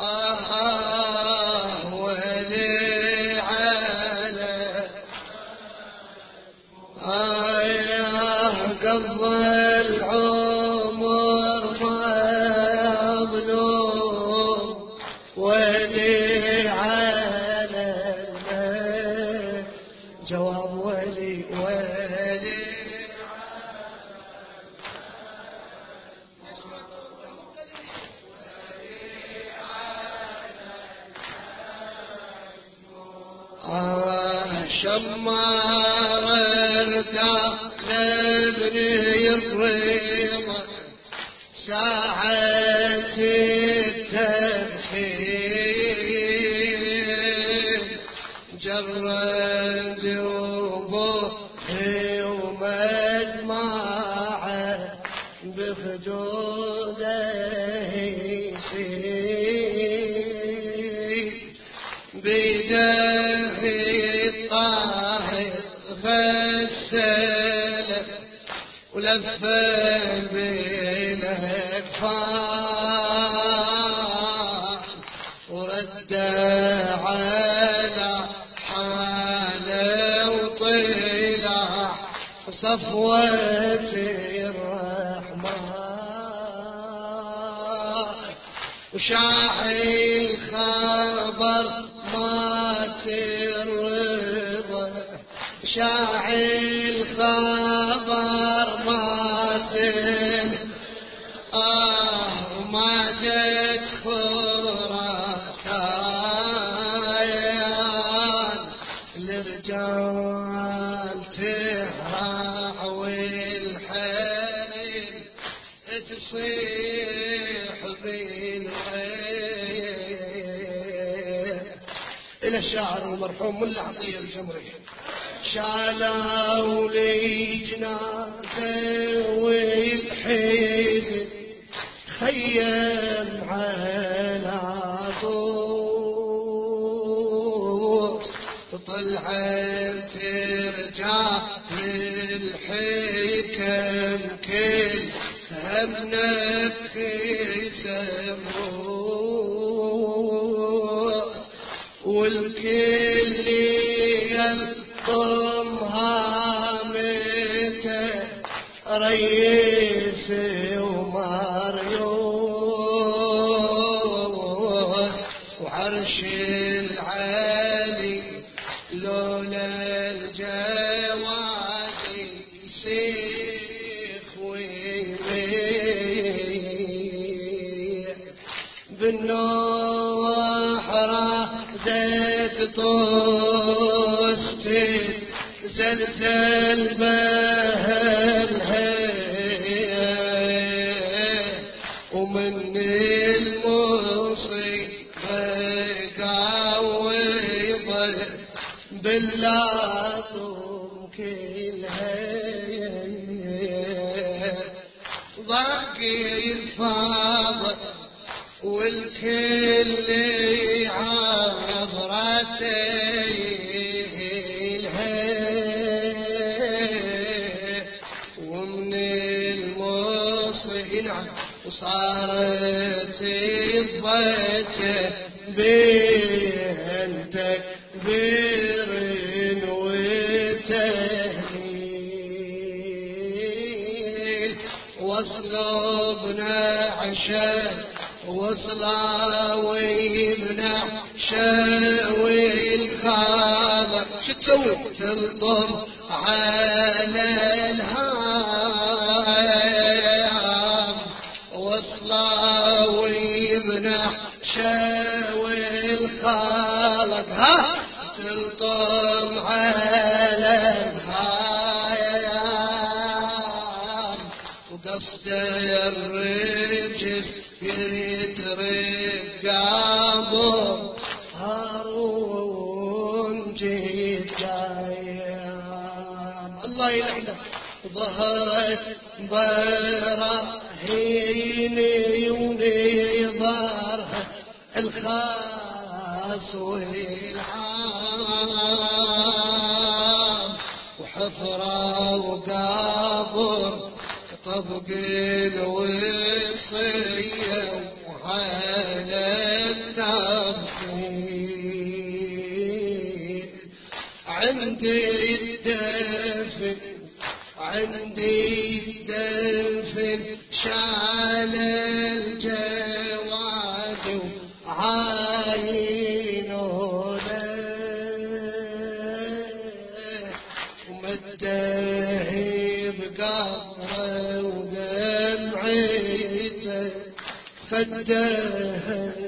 آه آه, آه. صفوة الرحمن. الخالق الحمى عطيه الجمرية شالها ولي جنازة والحيد خيّل ريسي وما أمم صوبنا عشاء وصلاوي منع عشاء الخاضر شو تسوي؟ تلطم على الدين وصية وعلى النفسين عندي الدفن عندي الدفن شعل الجواد وعايد خده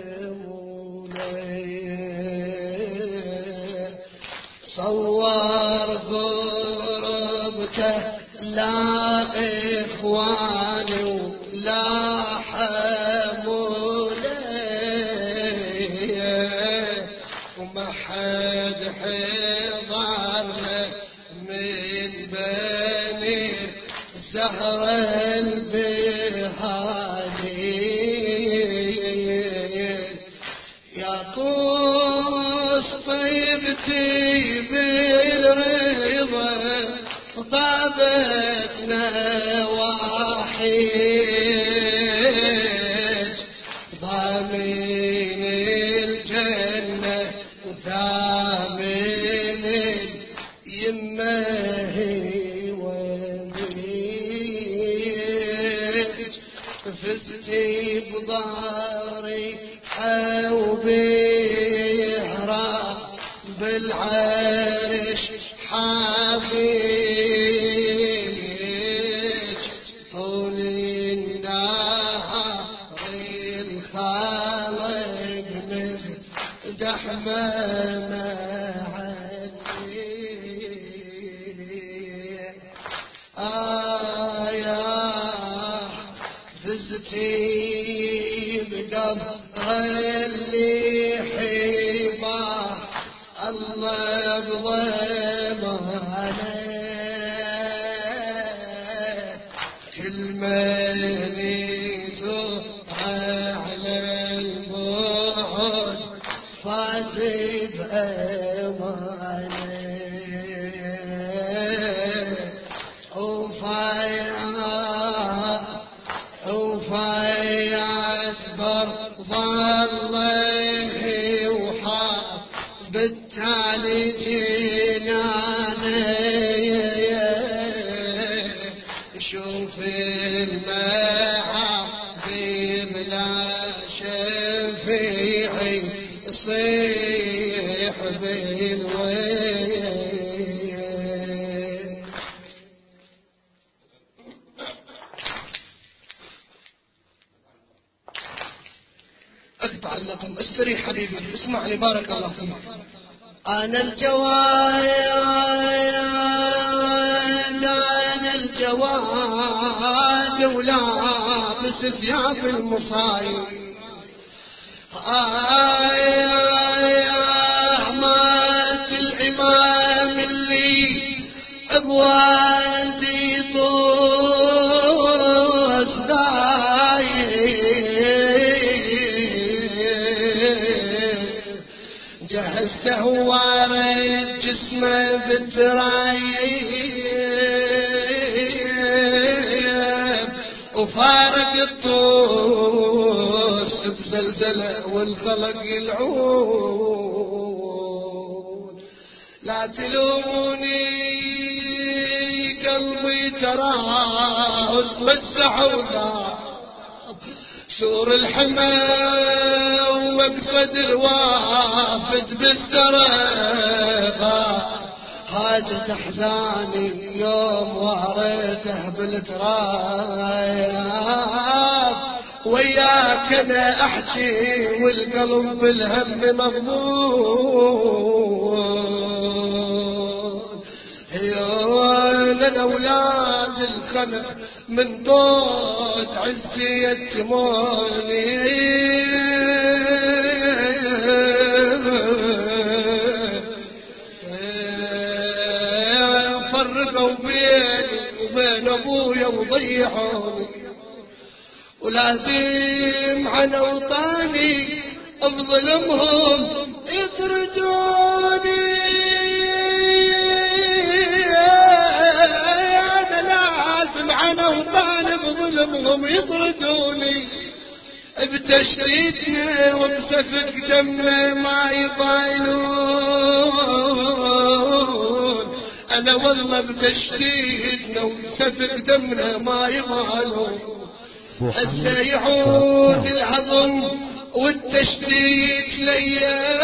بالعرش حافيج طول النهار الخالق من اقطع اللقم استريح حبيبي. اسمعني بارك الله فيك. أنا الجواد أنا الجواد ولابس ثياب المصايب. مات والخلق يلعون لا تلوموني قلبي اتمسح وذاب سور الحمى ومقصد الوافد بالسرقة حاجة احزاني يوم واريته بالتراب. وياك أنا أحكي والقلب بالهم مغموم يا أولاد الخمس من طوت عزي يتموني. فرقوا بيني وبين أبويا وضيعوني. ولازم عن اوطاني بظلمهم يطردوني أنا لازم عن اوطاني بظلمهم يطردوني بتشريدنا وبسفك دمنا ما يبالون أنا والله بتشريدنا وبسفك دمنا ما يبالون هسه يعود العظم والتشديد ليا.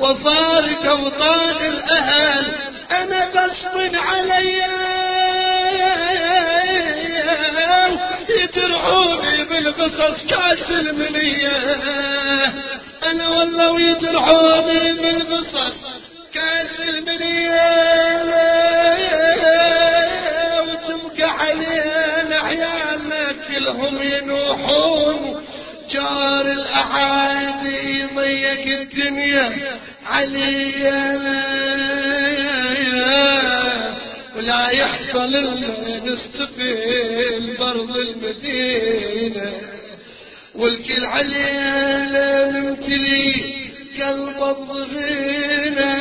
وفارق أوطان الأهل أنا غصب عليا. يجرحوني بالقصص كاس المنية. أنا والله ويجرحوني بالقصص. الدنيا علينا ولا يحصل نستقيل برض المدينة. والكل علينا نمتلي قلب الضغينة.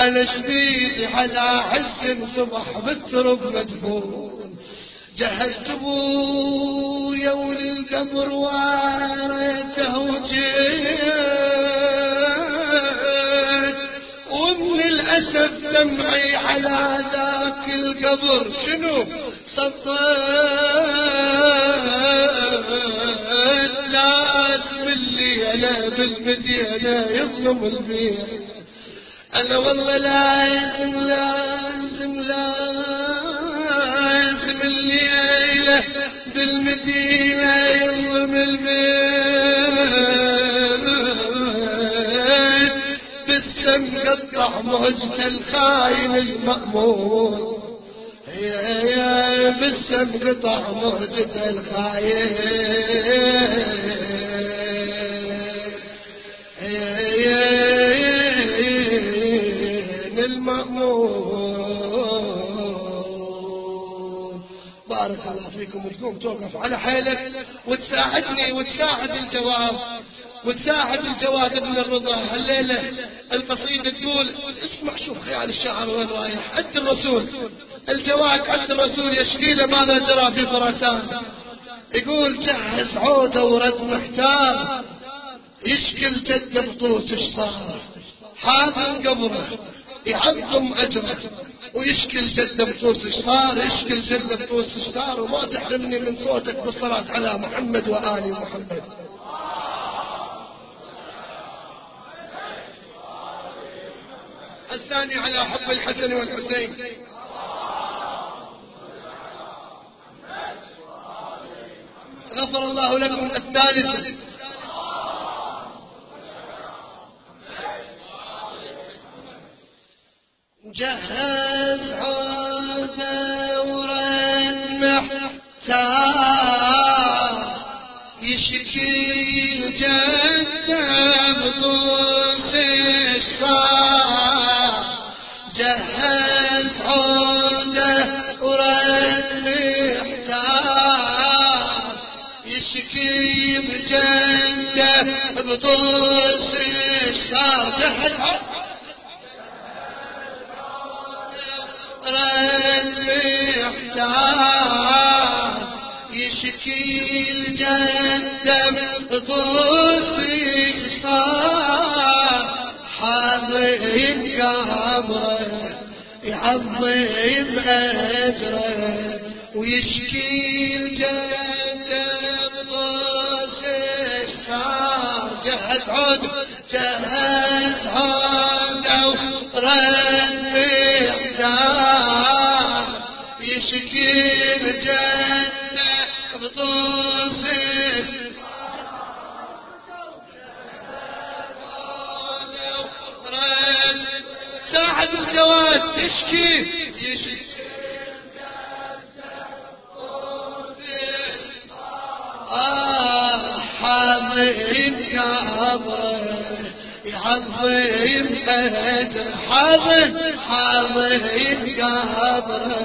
أنا شديد على حزن صبح بالترب مدفون. جهزت ابويا وللقبر واريته وجيت ومن الاسف دمعي على ذاك القبر. شنو؟ صفيت لازم اللي أنا بالمدينة يظلم البيت أنا والله لازم لازم لازم الليلة بالمدينة يظلم البيت بالسم قطع مهجة الخاين المأمون يا يا بالسم قطع مهجة الخاين الله فيكم وتقوم توقف على حيلك وتساعدني وتساعد الجواب وتساعد الجواد ابن الرضا. الليلة القصيدة تقول اسمع شوف خيال الشاعر وين رايح. عد الرسول الجواد عد الرسول يشكي له ماذا جرى في خراسان يقول جهز عودة ورد محتار. يشكل جد إيش صار؟ حاضن قبره. يعظم اجره ويشكل جد بطوس إيش صار يشكل جد بطوس إيش صار وما تحرمني من صوتك بالصلاة على محمد وآل محمد. الثاني على حب الحسن والحسين. غفر الله لكم الثالث. جهز ورد محتار يشكي جده بطوس الصار جهز ورد محتار يشكي بجده بطوس الصار جهز الجدم طوسي صار حاضر قبره يعظم اجره ويشكي طوسي صار جهز عود جهز عود ورد تشكي يشكي آه كابر يعظم أجر حاضر حاضر كابر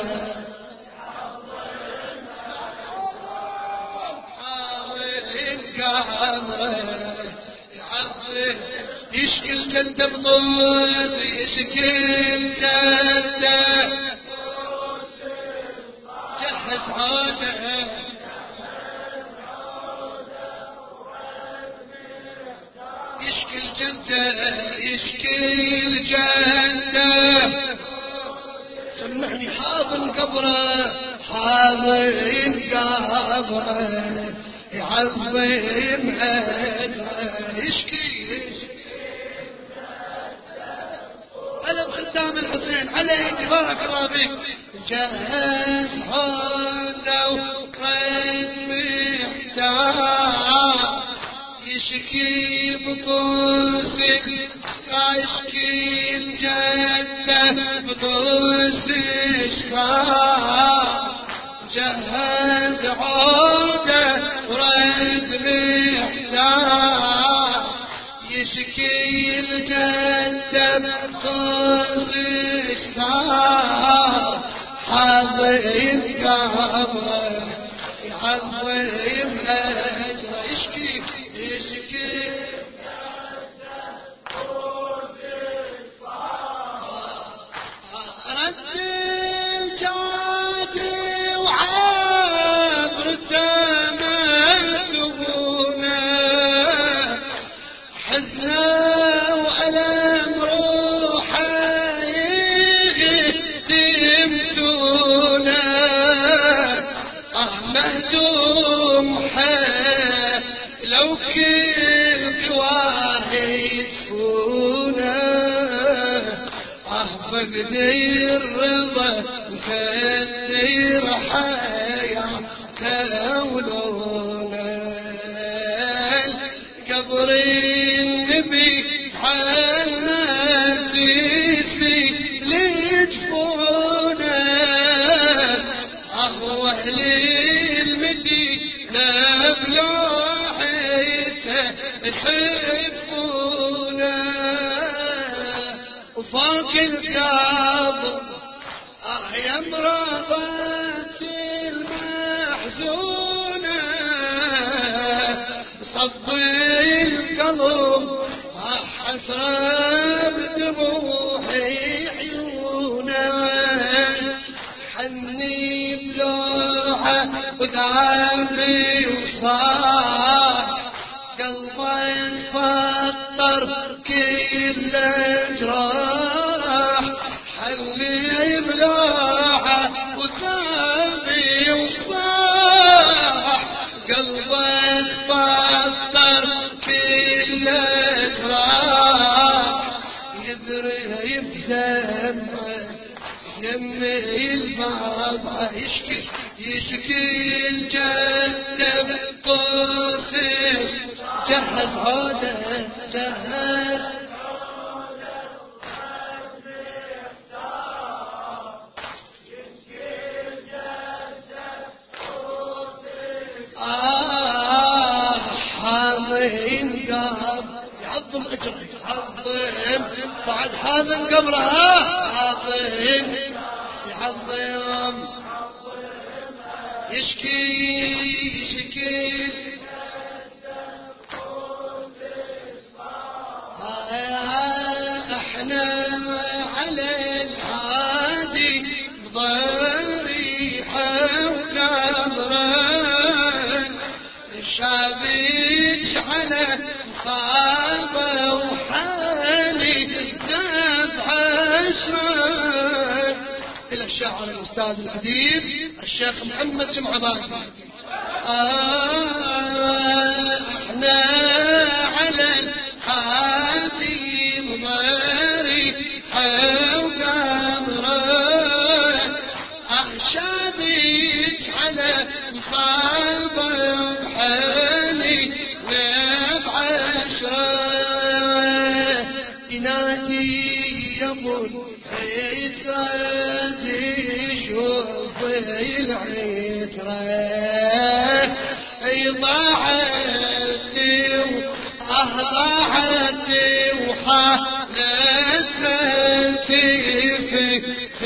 يشكل جد بطول يشكل جد عوده يشكي الجنة يشكي الجنة سمعني حاضن قبره حاضن قبره يعظم أجره يشكي ألم خدام الحسين عليك بارك الله فيك جهز وقد محتاج يشكي بطوسك يشكي الجنة بطوس الشفاء جهز عودة ورد محتاج يشكي الجنة بطوس الشفاء حاضر قبره يحبونه وفوق القبر آه يا كل جراح يعظم بعد حاضن قبرها حاضن يعظم يشكي يشكي. الشاعر الأستاذ الأديب الشيخ محمد جمعة آه،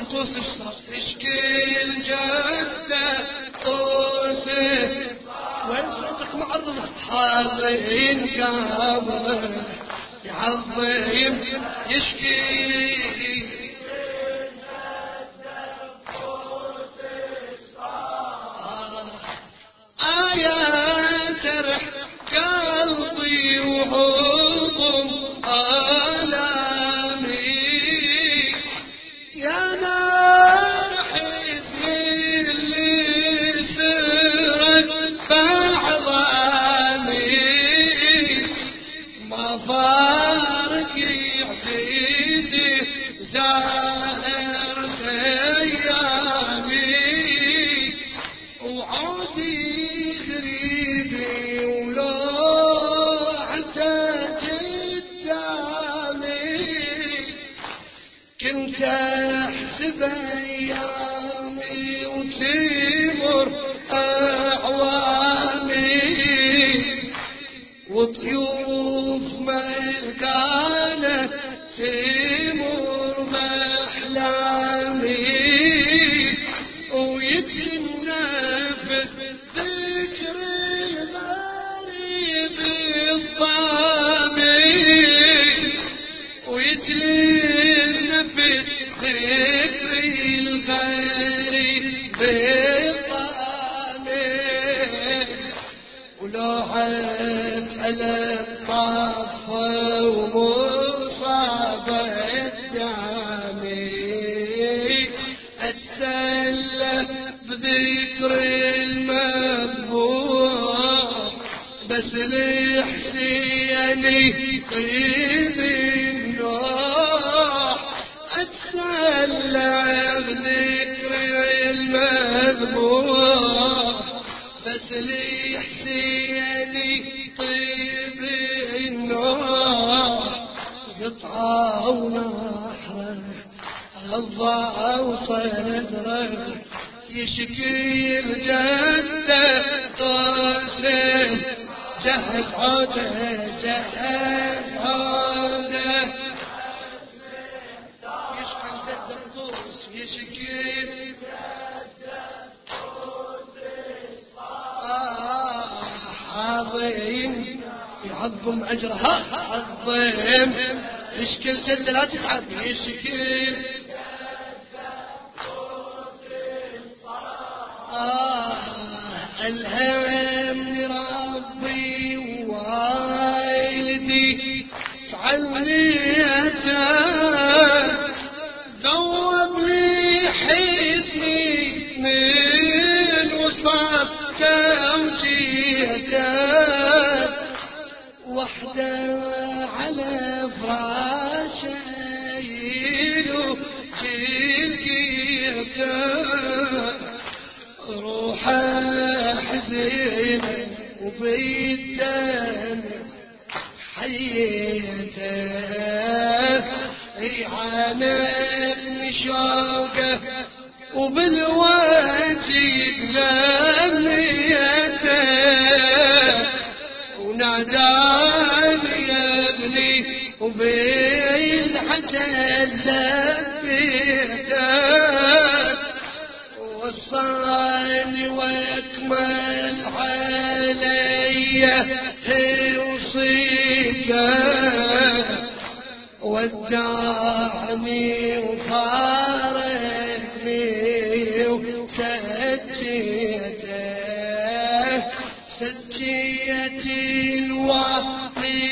الصف يشكي الجدة طوس وين صوتك معرض حاضرين كامل يعظم يشكي وطيوف ملكانة طيب النوح أتسلى بذكر المذبوح. بس لي حسيني طيب النوح قطعة ونحره غضى وصدره. يشكي الجدة طاسه جهز عظيم يعظم أجرها. عظيم يشكي الجد لا تتعب يشكي آه الهم لربي ووالدي. تعليته ذوب يعاني شوقه وبالواجب لميته وناداني يا ابني وبالحجل لبيته وصاني وأكمل علي. ودعني وخارج بي سجيتي الوحي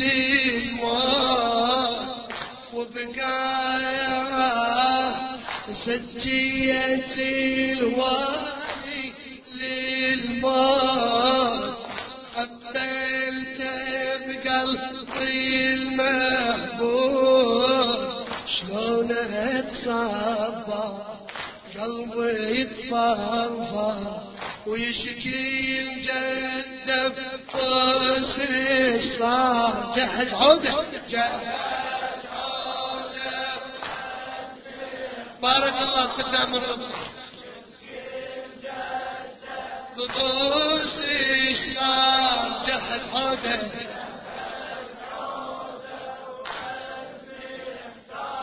للموت وبقايا سجيتي الوحي الغرفة ويشكي الجد فرس صار جهز عودة بارك الله في الرب. بقصر صار جهز عودة.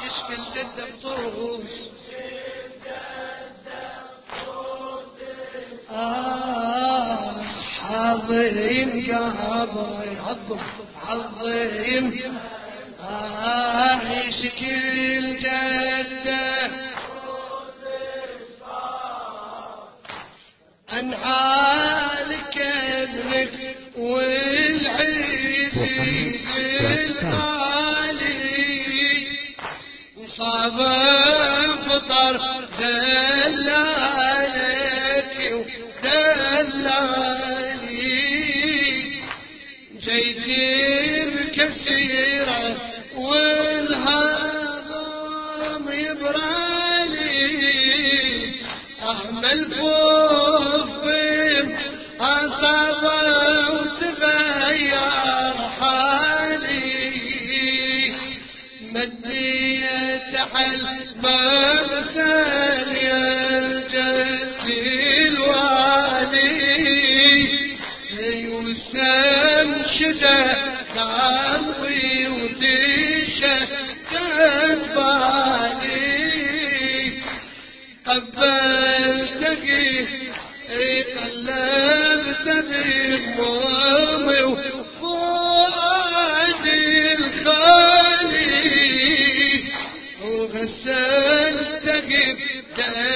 يشكي بطوس عظيم يا عبري عظيم عظيم آه يشكي الجنة أنعالك ابنك والعيد العالي وصابك ہے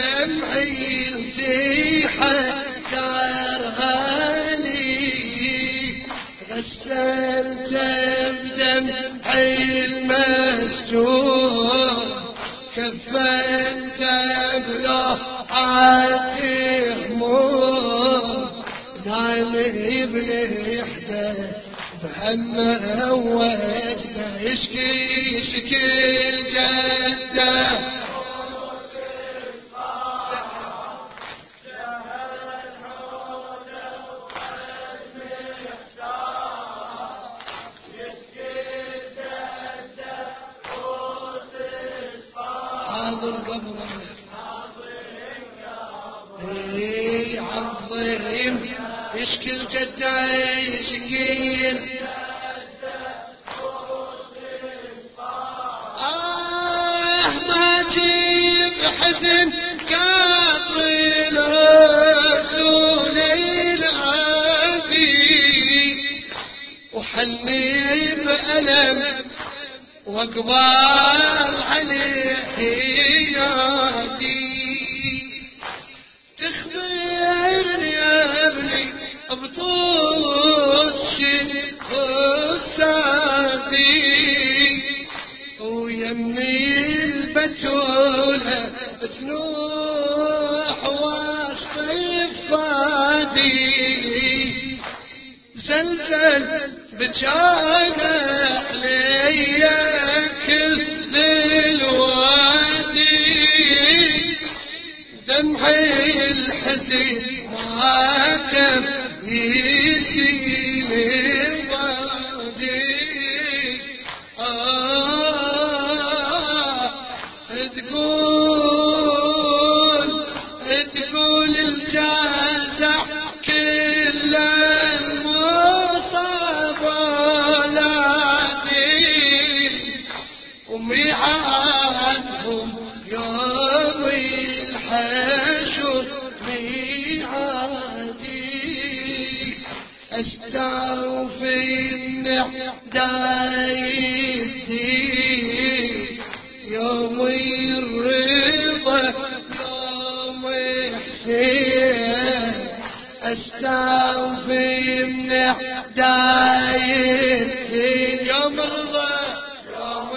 أستوفي من داين يوم الرضا يوم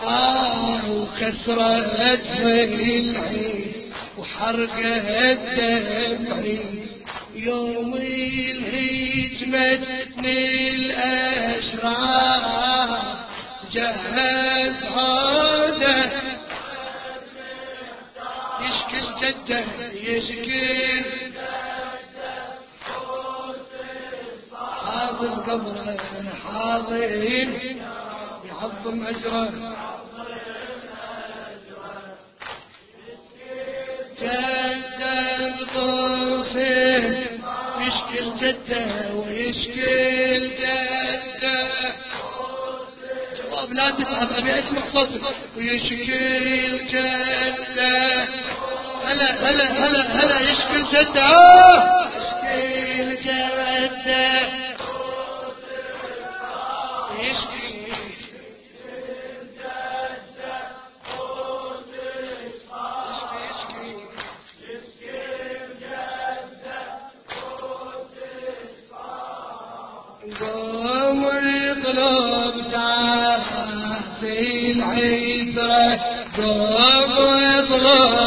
آه وكسرت في العين وحرقت دمعي. يوم الهجمة الأشرار جهز الجدة يشكي حاضر قبره حاضر يعظم أجره جدة طوفه يشكي الجدة ويشكي الجدة جواب لا تتعب أبي أسمع صوتك. ويشكي الجدة هلا هلا هلا هلا يشكي الجدة يشكي يشكي يشكي قوم يطلب تحت العترة قوم يطلب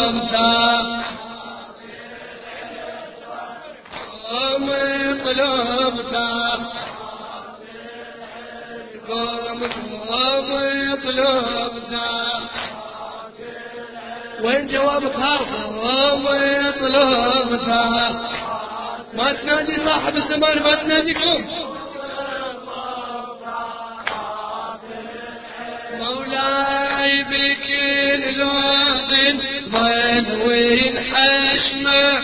تحت ما تنادي صاحب الزمان ما تناديكم مولاي بكل لون ضلوين حشمه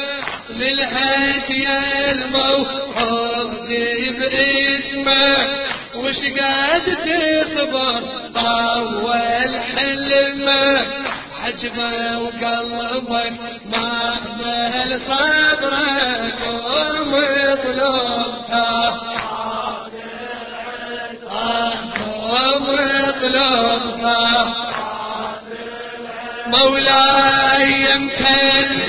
للهدي الموعود باسمه. وش قاعد تصبر طول حلمه؟ عجبه وقلبك ما قوم اطلبها قوم اطلبها مولاي يمكن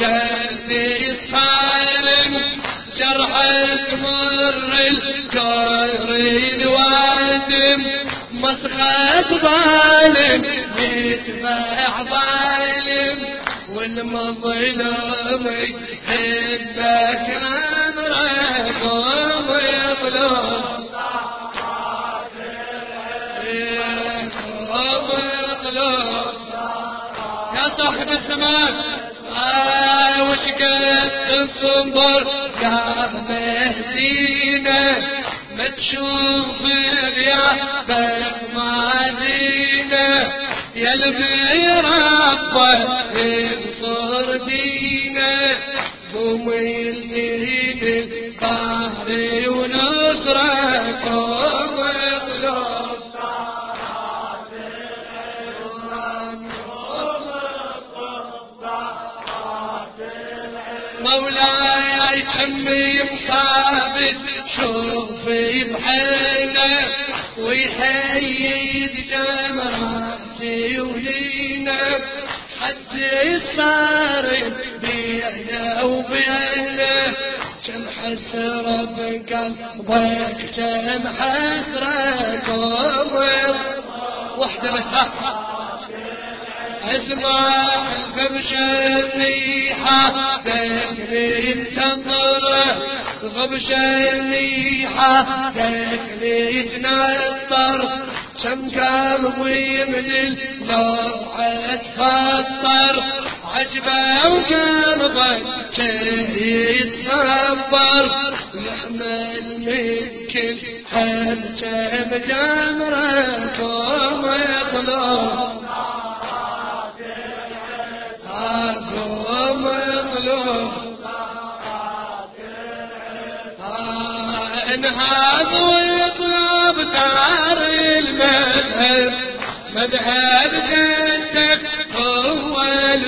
قلبي صارم جرحك مر الكورين وادم مسخة ظالم يتبع ظالم والمظلوم يحبك امرك قوم يطلب قوم يطلب يا صاحب الزمان آه وش يا مهدينا ما تشوف مالينا كم حسرة قوم واحدة بس اسمع الغبشة منيحة دخلي تنطر غبشة منيحة دخلي تنطر كم قلبي من اللوعة تفطر عجبه وقلبك يتصبر يحمل من كل حرجة بجمرة قوم يطلب قوم يطلب انهاض ويطلب دار المذهب. فذهبت انت هو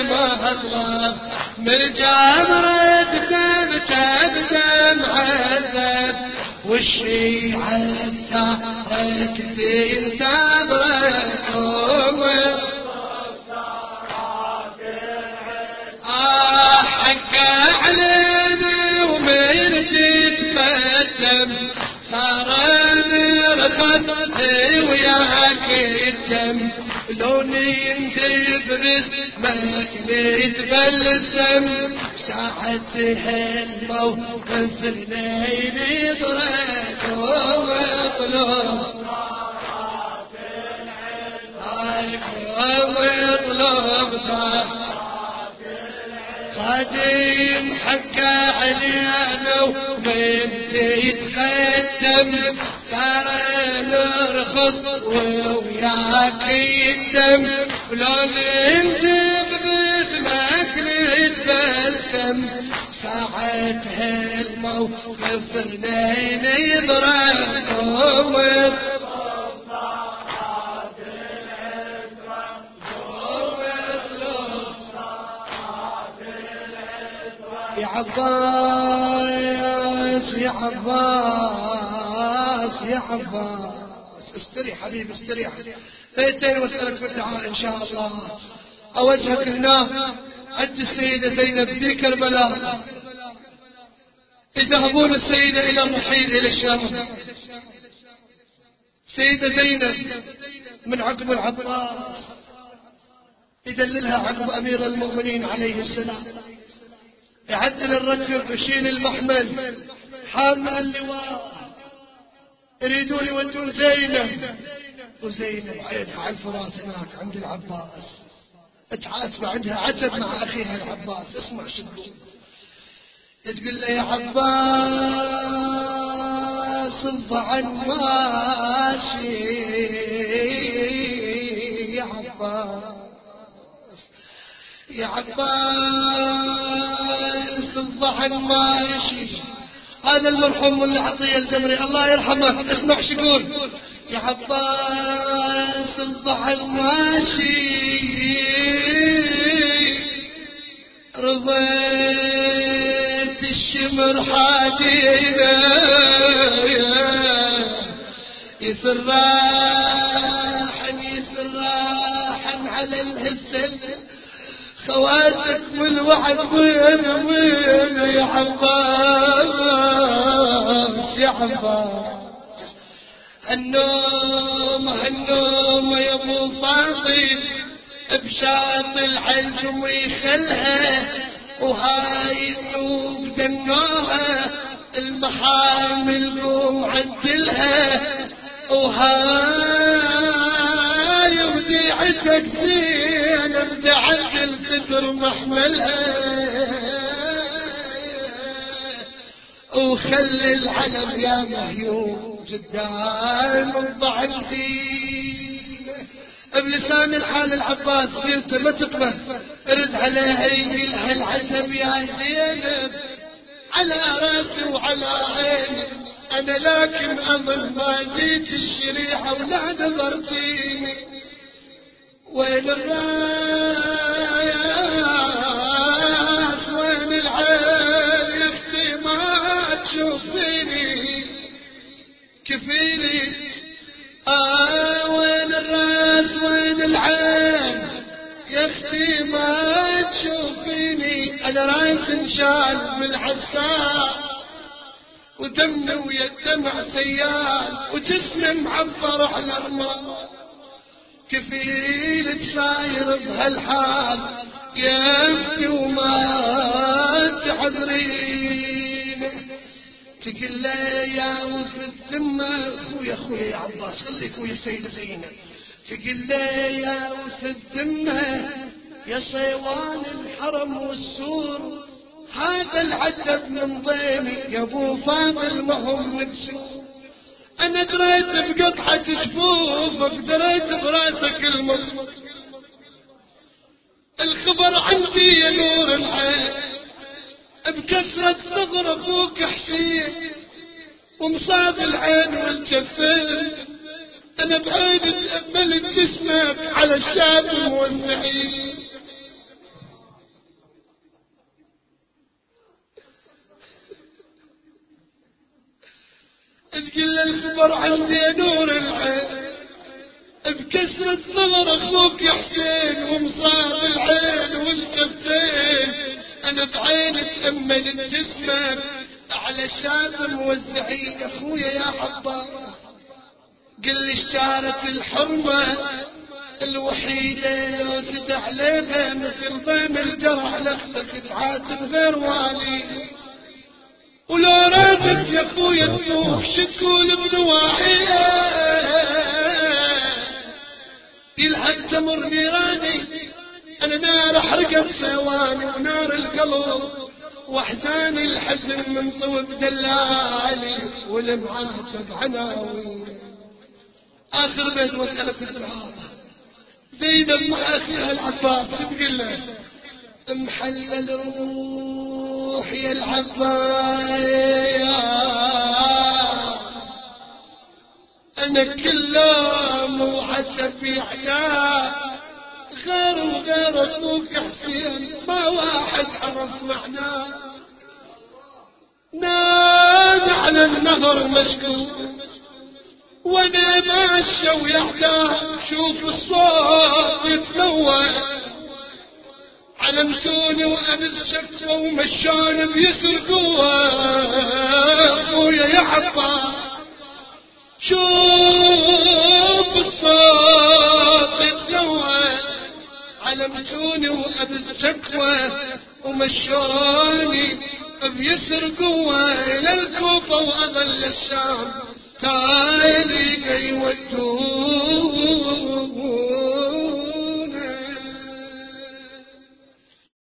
ما من جامعتك بتبت معذب والشيعة الثارة كثير تابعتهم آه حق علينا ومن تتفتم صار رفض وياك الدم لوني ينجب باسمك بيتبلسم ساعتها الموقف الليل ضرك ومطلوب ويطلب قديم حكى علينا ومن يتقدم. ترى نرخص وياك الدم ولو ننزف باسمك نتبسم. ساعتها الموقف اثنين يضرب عباس يا عباس يا عباس. استريح حبيبي استريح. فيتين واسألك في الدعاء إن شاء الله. أوجهك هنا عند السيدة زينب في كربلاء. يذهبون السيدة إلى الرحيل إلى الشام. سيدة زينب من عقب العباس. يدللها عقب أمير المؤمنين عليه السلام. يعدل الركب يشيل المحمل حامل اللواء. يريدون يودون زينب. وزينب عينها على الفرات هناك عند العباس. اتعاتب عندها عتب مع أخيها العباس. اسمع شو تقول له يا عباس الضعن ماشي. يا عباس يا عباس. الضحك ما يشي هذا المرحوم اللي عطيه الدمري الله يرحمه. اسمع شو يقول. يا عباس الضحك ماشي رضيت الشمر حادينا يسراحن يسراحن على الهسل خواتك والوحد وين وين يا حباس يا حباس النوم النوم يا أبو فاطم بشاط الحلم ويخلها وهاي النوب دنوها المحامل قوم عدلها وهاي وديعتك زين بدعت القدر محملها. وخلي العلم يا مهيوم قدام الضعفين بلسان الحال العباس بنت ما تقبل رد عليها يقلها العتب يا زينب. على رأسي وعلى عيني أنا لكن أمل ما جيت الشريحة ولا نظرتيني. وين الراس وين العين أختي ما تشوفيني كفيني. آه وين الراس وين العين يا أختي ما تشوفيني أنا راس انشال من العساء ودمي ويا الدمع سيال وجسمي معبر على الرمال كفيلك صاير بهالحال يا أختي وما تحضرين تقول له يا وفي الذمة أخويا أخويا يا عباس خليك ويا السيدة زينب تقول له يا وفي الذمة يا صيوان الحرم والسور هذا العتب من ضيمي يا أبو فاضل ما هم مكسور. أنا دريت بقطعة شفوفك دريت براسك المصمت الخبر عندي يا نور العين بكسرة صغر أبوك حسين. ومصاب العين والجفين. أنا بعيد تأملت جسمك على الشاب والنعيم تقول الخبر عندي نور العين بكسرة نظر أخوك يا حسين ومصاب العين والكفين. أنا بعين تأمل جسمك على الشام موزعين أخويا يا حبار قل لي اشتارت الحرمة الوحيدة لو زد عليها مثل ضيم الجرح لختك تعاتب غير والي. ولو رادت يا أخويا تروح شكول بنواحيها يلحق تمر نيراني. أنا نار أحرقت ثواني ونار القلب. واحزان الحزن من طوب دلالي والمعاتب عناوي آخر بيت واسألك الدعاء زينب مع اخيها العباس تقول له محلل روح. يا العباس. أنا كلام وعسفي عيال غير وغير أخوك حسين ما واحد عرف معناه نام على النهر مشكور وأنا ماشي ويحتاج شوف الصوت يتنوع علمتوني وابد شكوى ومشان بيسرقوا اخويا يا عباس شوف الصوت يتنوع علمتوني وابد شكوى ومشاني بيسرقوا إلى الكوفه واظل الشام تالي يودون